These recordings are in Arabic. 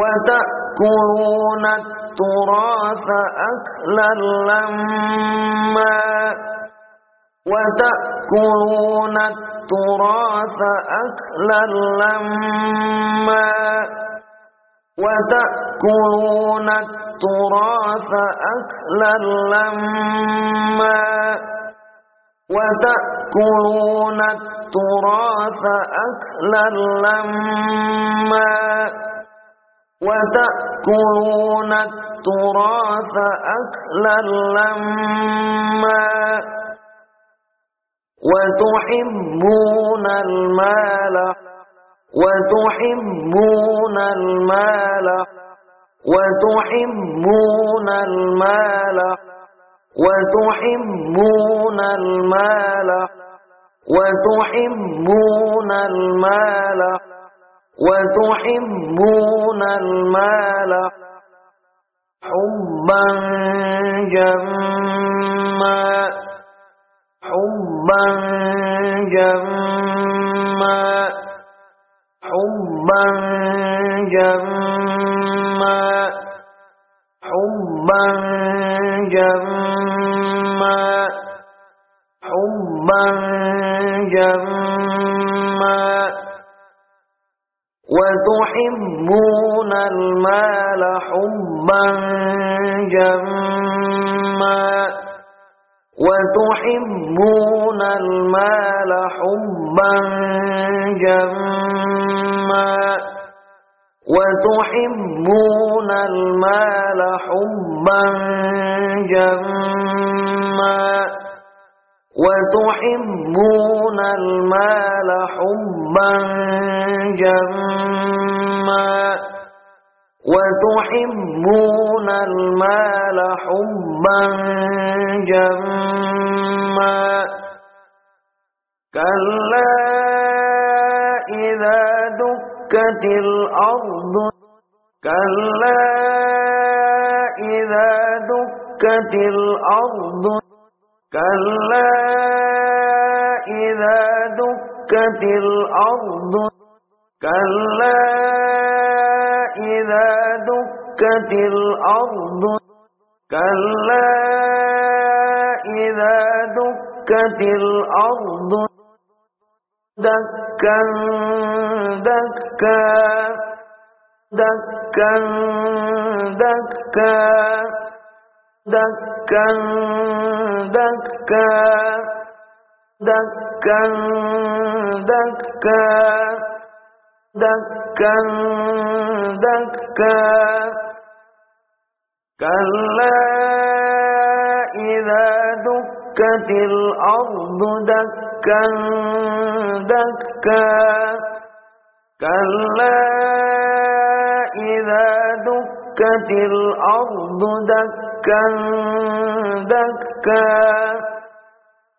وتأكلون التراث أكلا لما وتأكلون التراث أكلا لما وتأكلون التراث أكلا لما وتأكلون التراث أكلا لما وتأكلون التراث أكلا لما وتحبون المال وتحبون المال وتحبون المال وتحبون المال وتحبون المال وتحبون المال حبا جما حبا جما حبا جما حبا جما حبا جما وتحبون المال حبا جما. وتحبون المال حبا جما. وتحبون المال حبا جما. وتحبون المال حبا جما. وتحبون المال حبا جما. كلا إذا دكت الأرض كلا إذا دكت الأرض. كلا إذا دكت الأرض كلا إذا دكت الأرض كلا إذا دكت الأرض دكا دكا دكا دكا. دكا دكا دكا دكا دكا دكا. كلا إذا دكت الأرض دكا دكا. كلا إذا دكت الأرض دكا. دكا.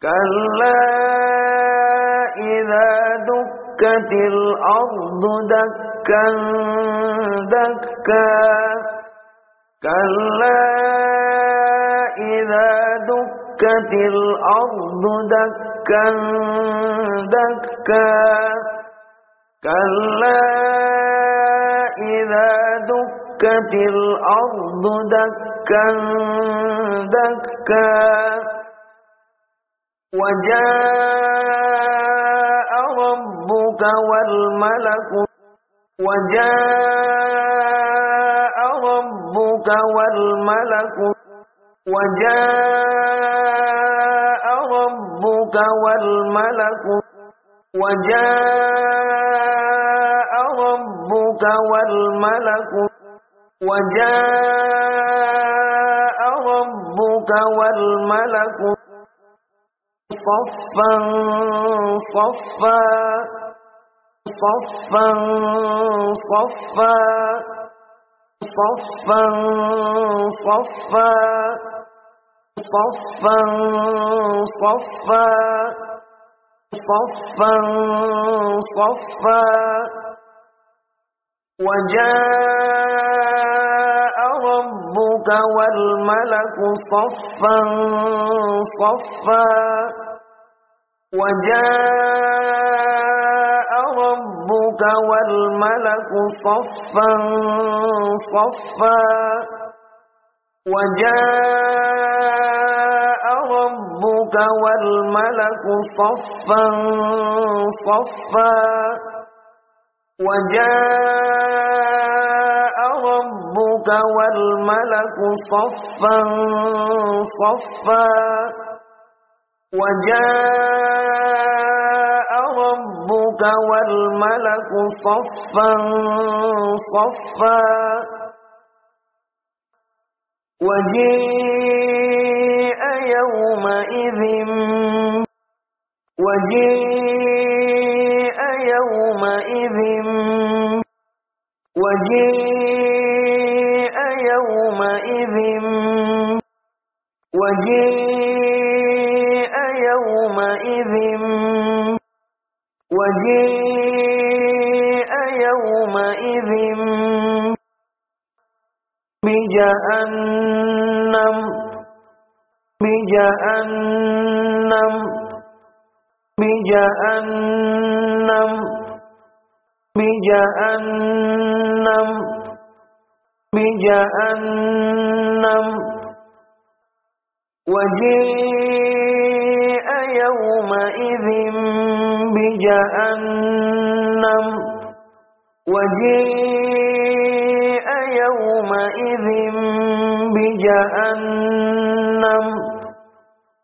كلا إذا دكت الأرض دكا دكا. كلا إذا دكت الأرض دكا دكا. كلا إذا دكت الأرض دكا دكا. وجاء ربك والملك وجاء ربك والملك وجاء ربك والملك وجاء ربك والملك. وجاء ربك والملك صفا صفا صفا صفا صفا صفا صفا صفا صفا صفا وجاء ربك والملك صفا صفا. وجاء ربك والملك صفا صفا. وجاء ربك والملك صفا صفا. وجاء ربك والملك صفا صفا. وجاء ربك والملك صفا صفا. وجيء يومئذ وجيء يومئذ وجيء وجيء يومئذ. وجيء يومئذ بجهنم. بجهنم. بجهنم. بجهنم. بجهنم. وجيء يومئذ بجهنم. وجيء يومئذ بجهنم.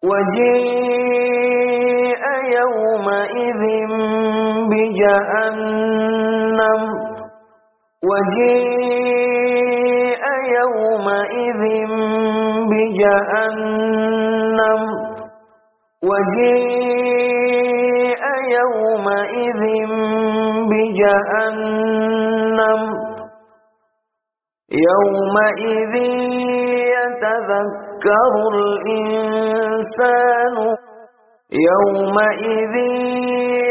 وجيء يومئذ بجهنم. وجيء يومئذ بجهنم وجيء يومئذ بجهنم يومئذ يتذكر الإنسان يومئذ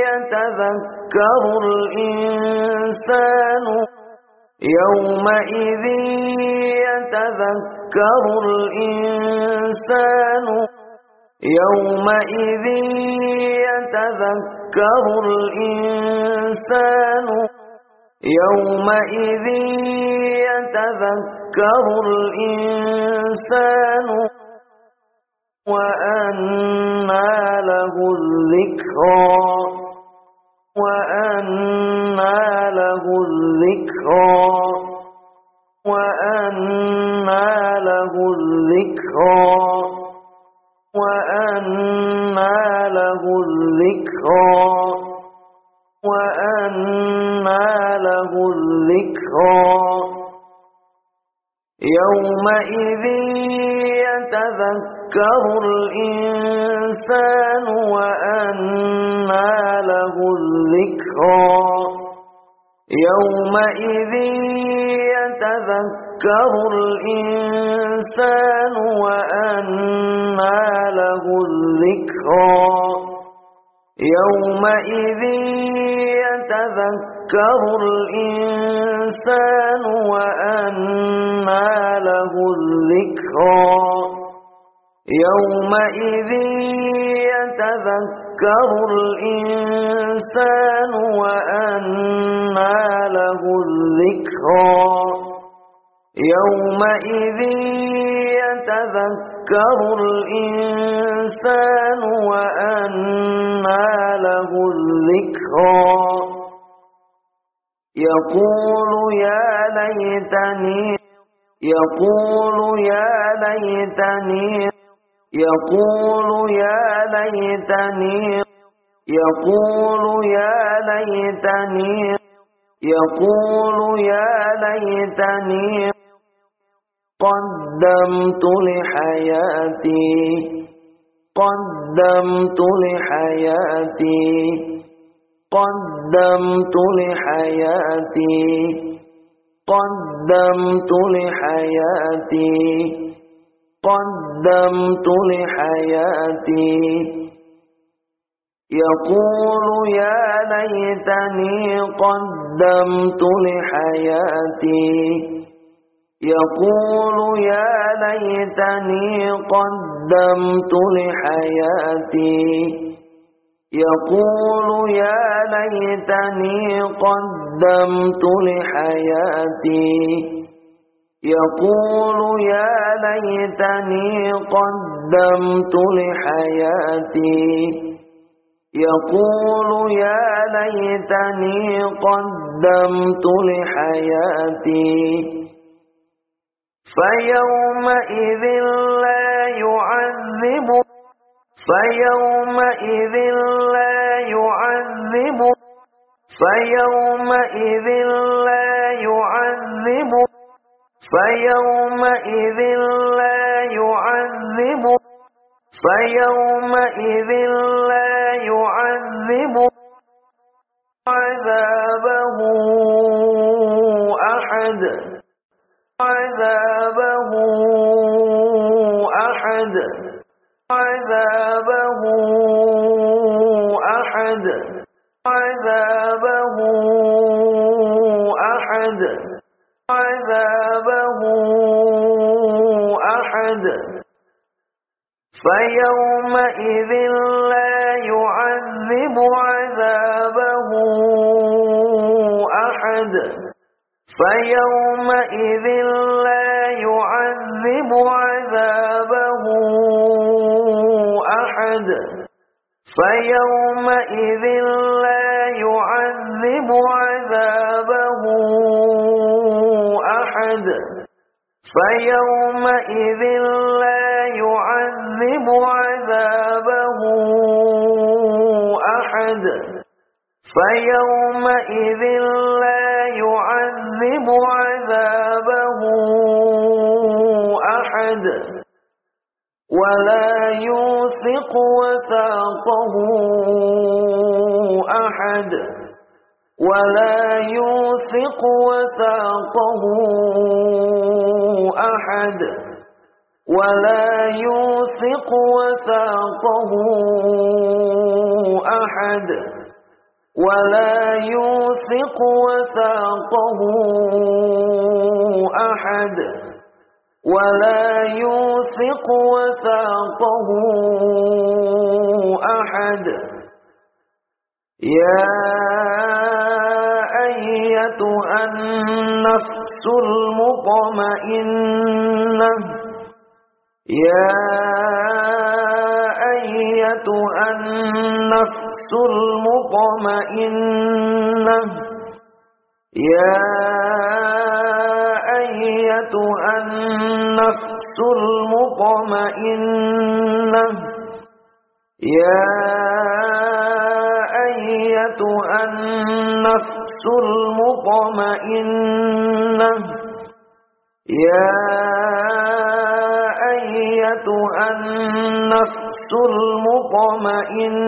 يتذكر الإنسان يومئذ يتذكر الإنسان يومئذ يتذكر الإنسان يومئذ يتذكر الإنسان وأنى له الذكرى وأنى له الذكرى وأنى له الذكرى وأنى له الذكرى وأنى له الذكرى يومئذ يتذكر الإنسان وأنى له الذكرى يومئذ يتذكر الإنسان وأنى له الذكرى. يومئذ يتذكر الإنسان وأنى له الذكرى. يومئذ يتذكر الإنسان وأنى له الذكرى. يومئذ يتذكر الإنسان وأنى له الذكرى. يقول يا ليتني يقول يا ليتني يقول يا ليتني يقول يا ليتني يقول يا ليتني. قدمت لحياتي قدمت لحياتي قدمت لحياتي قدمت لحياتي قدمت لحياتي. يقول يا ليتني قدمت لحياتي. يقول يا ليتني قدمت لحياتي. يقول يا ليتني قدمت لحياتي. يقول يا ليتني قدمت لحياتي. يقول يا ليتني قدمت لحياتي. فيومئذ لا يعذب فيومئذ لا يعذب فيومئذ لا يعذب فيومئذ لا يعذب فيومئذ لا يعذب عذابه فيومئذ لا يعذب عذابه أحد. فيومئذ لا يعذب عذابه أحد. فيومئذ لا يعذب عذابه فيومئذ لا يعذب عذابه أحد. فيومئذ لا يعذب عذابه أحد. ولا يوثق وثاقه أحد. ولا يوثق وثاقه أحد. ولا يوثق وثاقه أحد. ولا يوثق وثاقه أحد. ولا يوثق وثاقه أحد. يا أيتها النفس المطمئنة يا أيتها النفس المطمئنة يا أيتها النفس المطمئنة يا أيتها النفس المطمئنة. يا أيتها النفس المطمئنة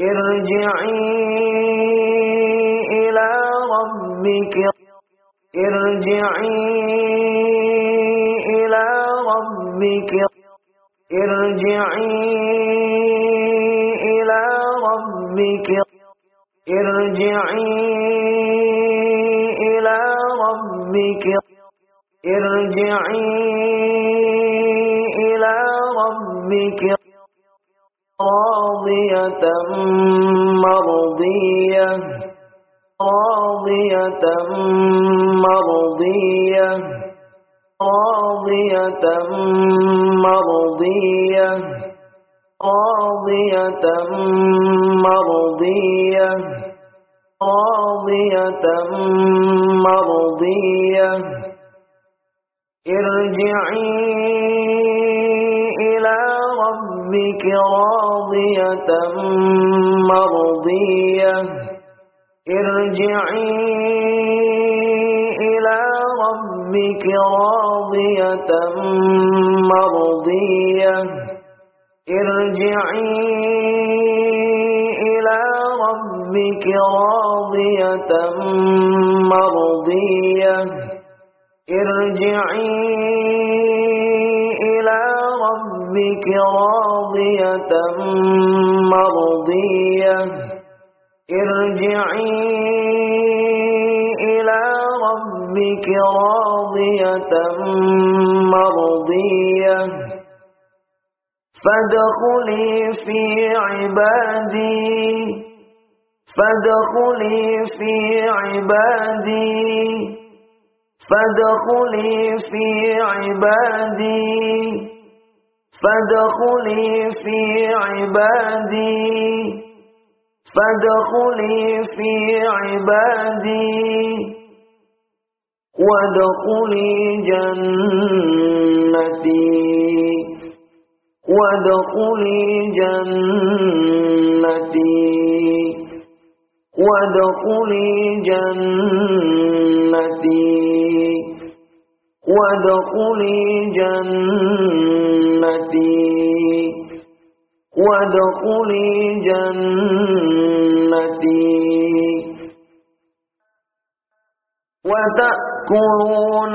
ارجعي إلى ربك ارجعي إلى ربك ارجعي ربك ارجعي إلى ربك ارجعي إلى ربك راضية مرضية راضية مرضية راضية مرضية راضية مرضية. راضية مرضية. ارجعي إلى ربك راضية مرضية. ارجعي إلى ربك راضية مرضية. ارجعي إلى ربك راضية مرضية. ارجعي إلى ربك راضية مرضية. ارجعي إلى ربك راضية مرضية. فادخلي في عبادي. فادخلي في عبادي. فادخلي في عبادي. فادخلي في عبادي. فادخلي في عبادي. وادخلي جنتي. وادخلي جنتي وادخلي جنتي وادخلي جنتي وادخلي جنتي وتأكلون